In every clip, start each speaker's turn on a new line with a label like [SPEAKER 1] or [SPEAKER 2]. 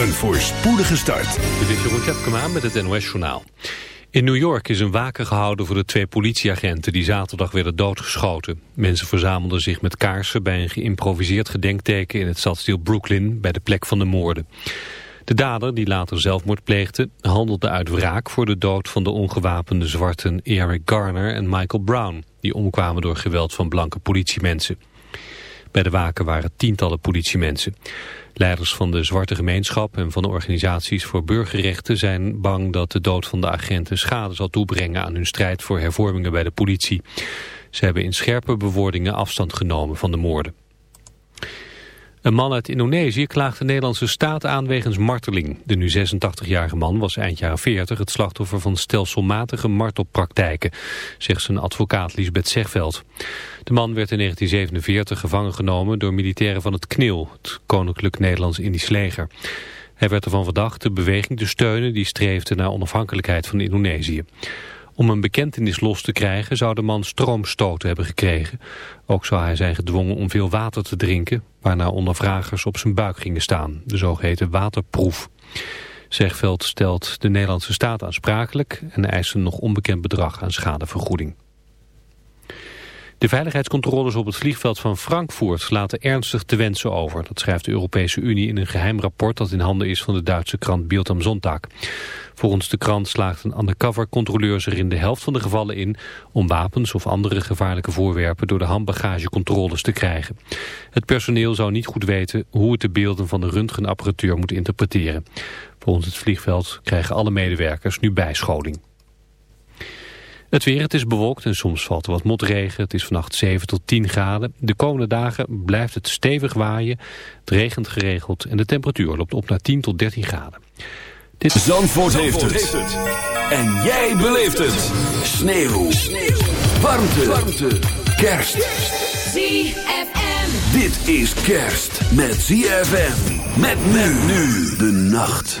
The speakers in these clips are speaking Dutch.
[SPEAKER 1] Een voorspoedige start.
[SPEAKER 2] Dit is Jeroen Tjepkema met het NOS Journaal. In New York is een waken gehouden voor de twee politieagenten die zaterdag werden doodgeschoten. Mensen verzamelden zich met kaarsen bij een geïmproviseerd gedenkteken in het stadsdeel Brooklyn bij de plek van de moorden. De dader, die later zelfmoord pleegde, handelde uit wraak voor de dood van de ongewapende zwarten Eric Garner en Michael Brown, die omkwamen door geweld van blanke politiemensen. Bij de waken waren tientallen politiemensen. Leiders van de zwarte gemeenschap en van de organisaties voor burgerrechten zijn bang dat de dood van de agenten schade zal toebrengen aan hun strijd voor hervormingen bij de politie. Ze hebben in scherpe bewoordingen afstand genomen van de moorden. Een man uit Indonesië klaagt de Nederlandse staat aan wegens marteling. De nu 86-jarige man was eind jaren 40 het slachtoffer van stelselmatige martelpraktijken, zegt zijn advocaat Lisbeth Zegveld. De man werd in 1947 gevangen genomen door militairen van het KNIL, het Koninklijk Nederlands-Indisch Leger. Hij werd ervan verdacht de beweging te steunen die streefde naar onafhankelijkheid van Indonesië. Om een bekentenis los te krijgen zou de man stroomstoten hebben gekregen. Ook zou hij zijn gedwongen om veel water te drinken, waarna ondervragers op zijn buik gingen staan, de zogeheten waterproef. Zegveld stelt de Nederlandse staat aansprakelijk en eist een nog onbekend bedrag aan schadevergoeding. De veiligheidscontroles op het vliegveld van Frankfurt laten ernstig te wensen over. Dat schrijft de Europese Unie in een geheim rapport dat in handen is van de Duitse krant Bild am Sonntag. Volgens de krant slaagt een undercover-controleur er in de helft van de gevallen in om wapens of andere gevaarlijke voorwerpen door de handbagagecontroles te krijgen. Het personeel zou niet goed weten hoe het de beelden van de röntgenapparatuur moet interpreteren. Volgens het vliegveld krijgen alle medewerkers nu bijscholing. Het weer, het is bewolkt en soms valt er wat motregen. Het is vannacht 7 tot 10 graden. De komende dagen blijft het stevig waaien. Het regent geregeld en de temperatuur loopt op naar 10 tot 13 graden.
[SPEAKER 1] Dit... Zandvoort, Zandvoort heeft, het. En jij beleeft het. Sneeuw. Sneeuw. Warmte. Warmte. Kerst.
[SPEAKER 3] ZFM.
[SPEAKER 1] Dit is kerst met ZFM. Met men nu de nacht.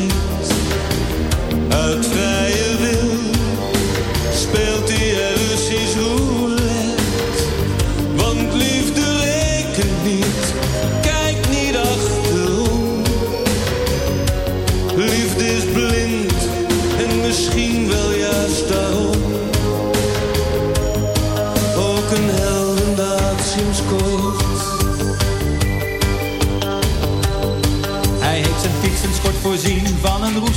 [SPEAKER 4] uit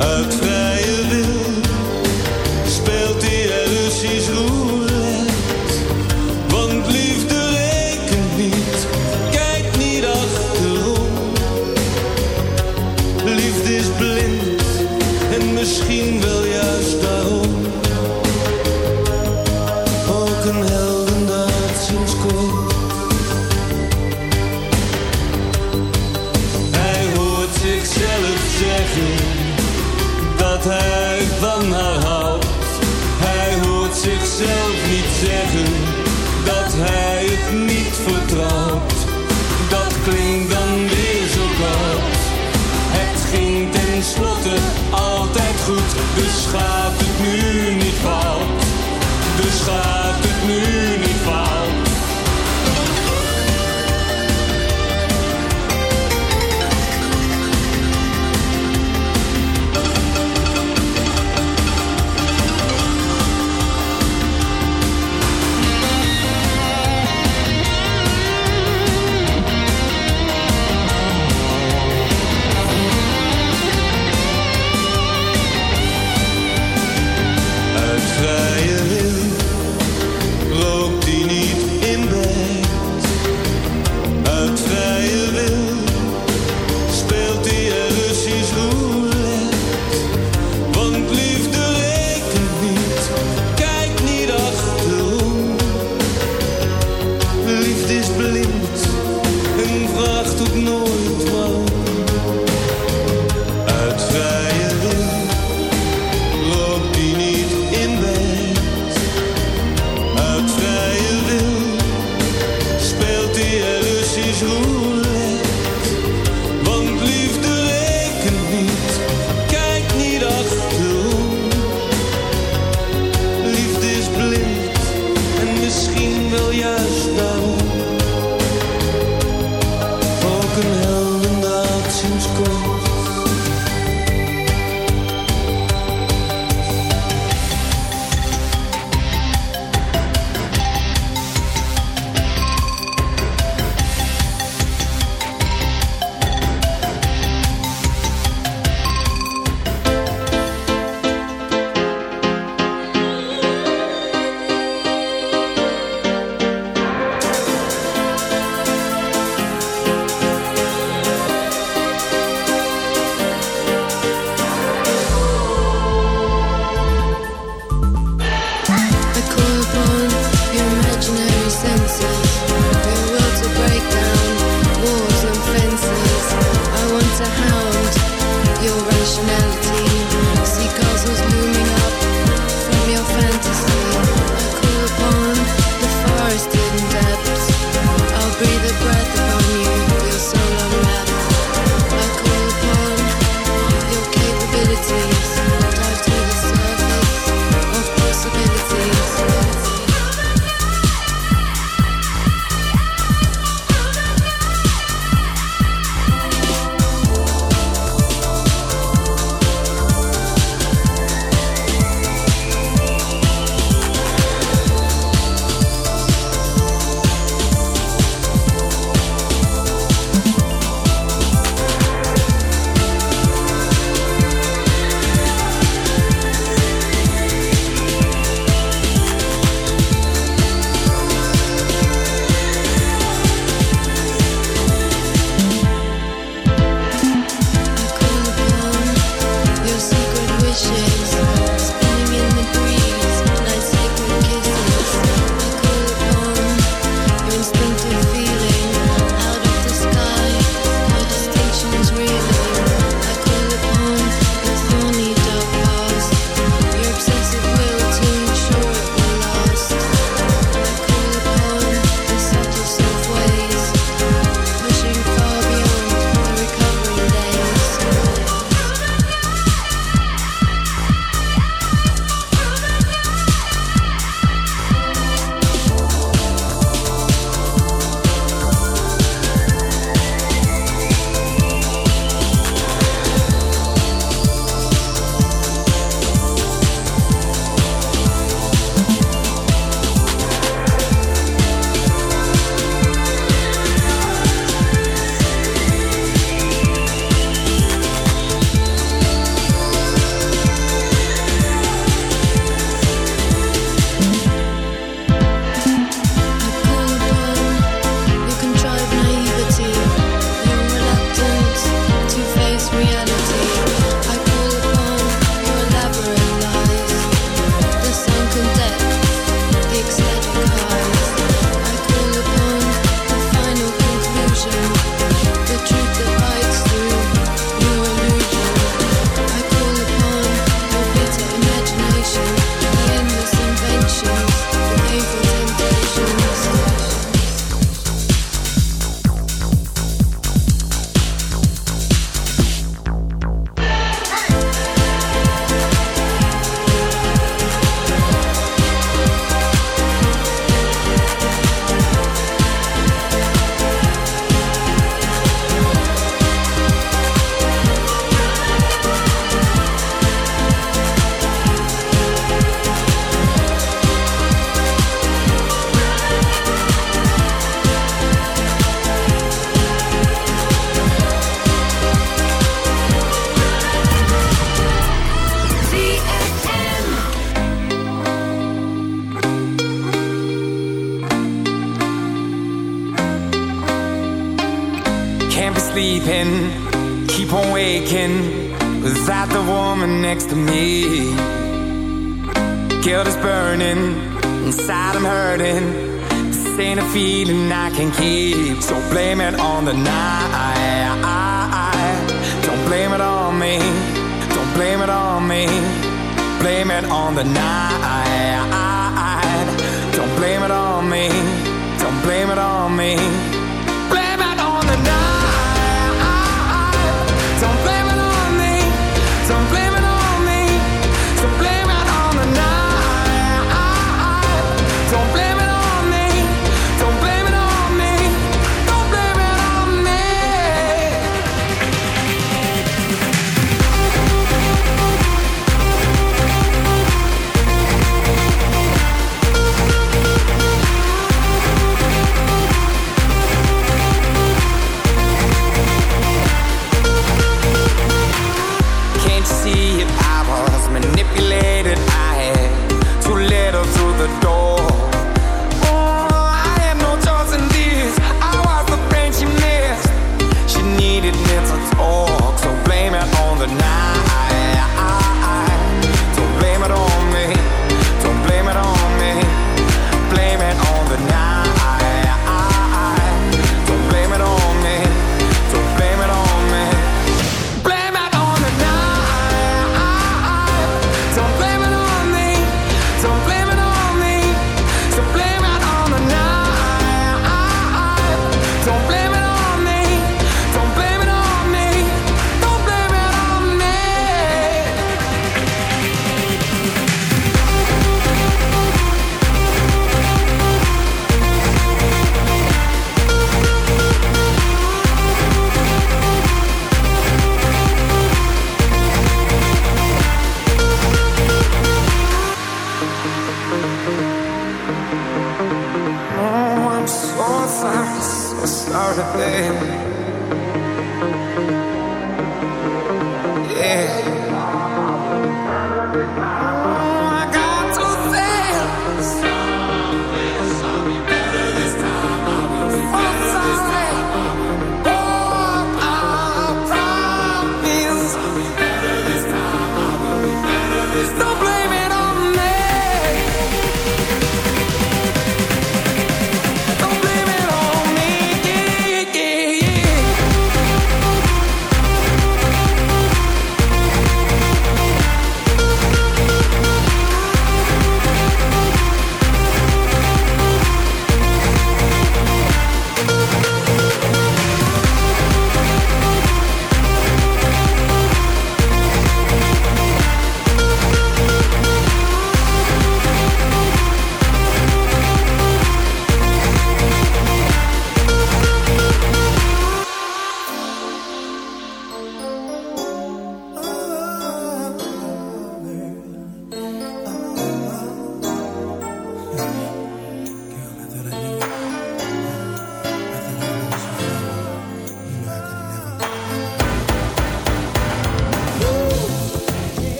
[SPEAKER 4] Uit vrije
[SPEAKER 3] одной твоей.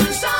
[SPEAKER 3] sunshine.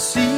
[SPEAKER 5] see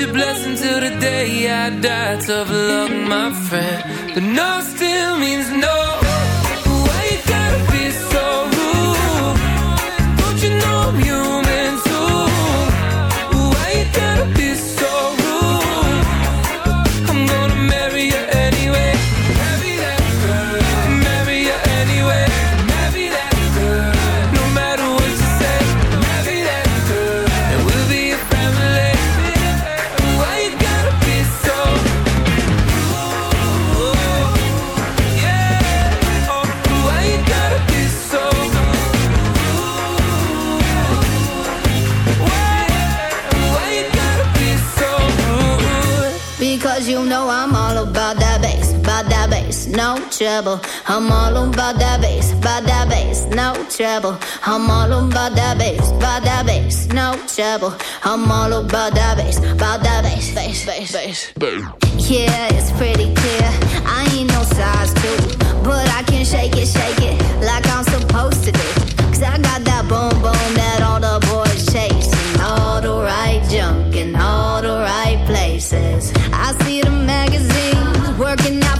[SPEAKER 5] your
[SPEAKER 6] blessing to the Boom. Yeah,
[SPEAKER 7] it's pretty clear. I ain't no size two, but I can shake it, shake it like I'm supposed to do. Cause I got that boom boom that all the boys chase, and all the right junk in all the right places. I see the magazines working out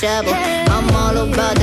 [SPEAKER 7] trouble. I'm all about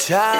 [SPEAKER 4] time.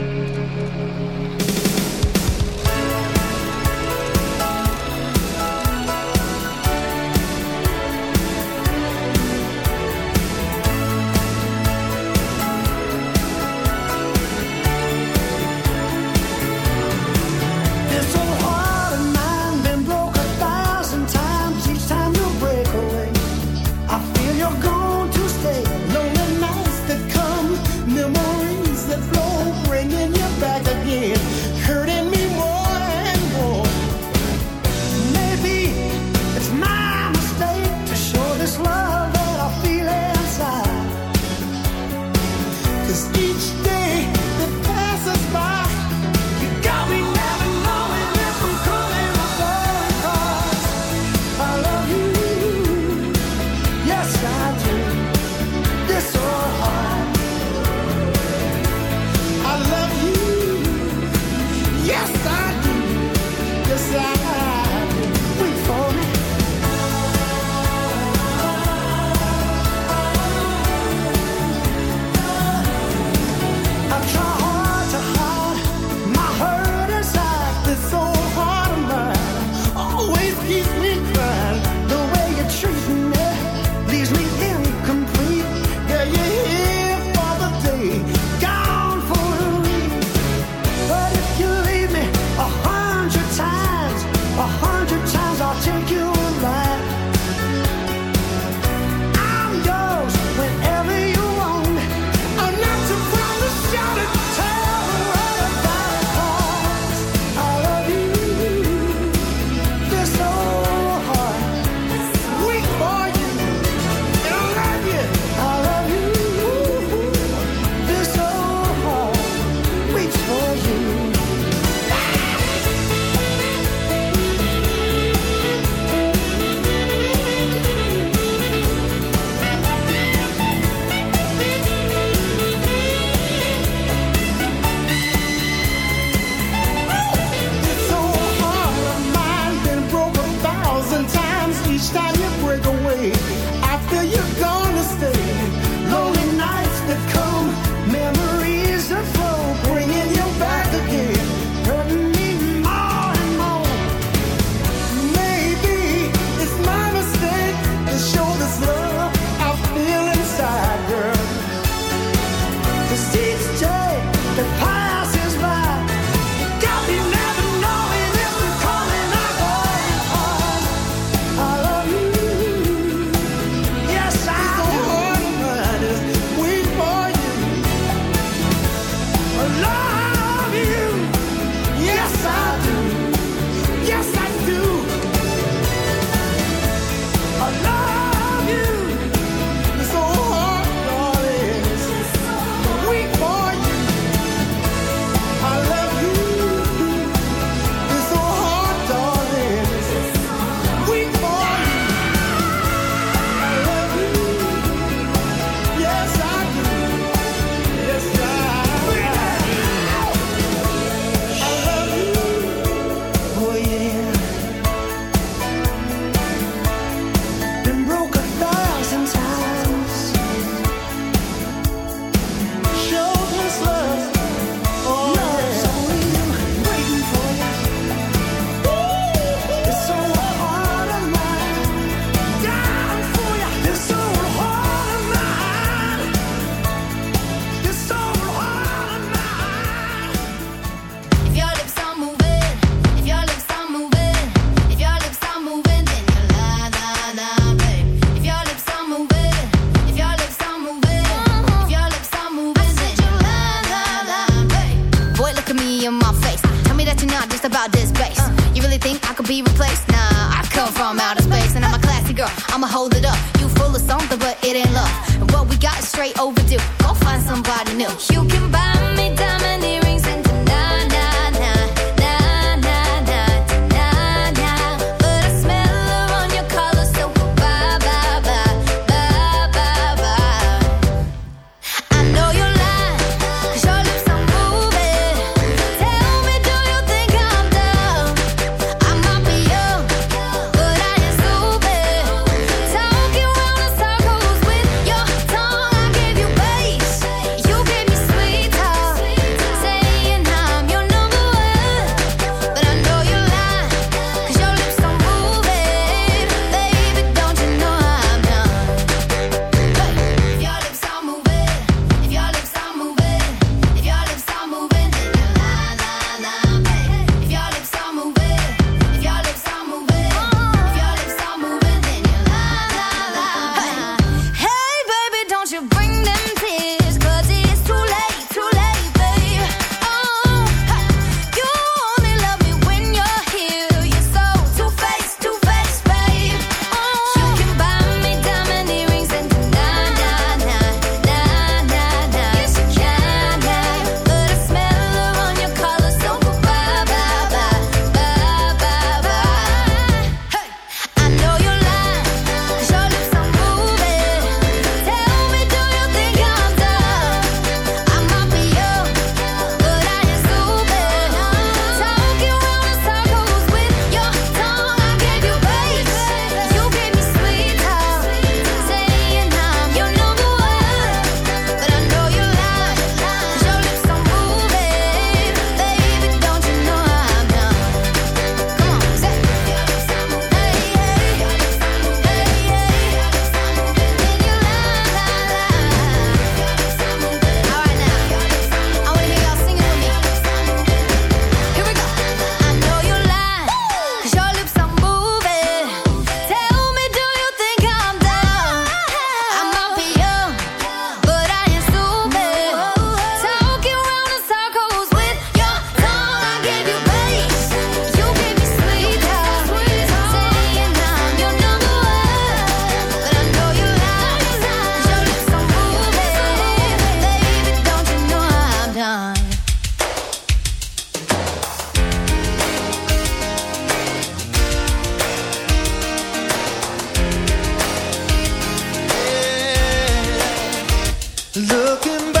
[SPEAKER 8] take you
[SPEAKER 9] Looking back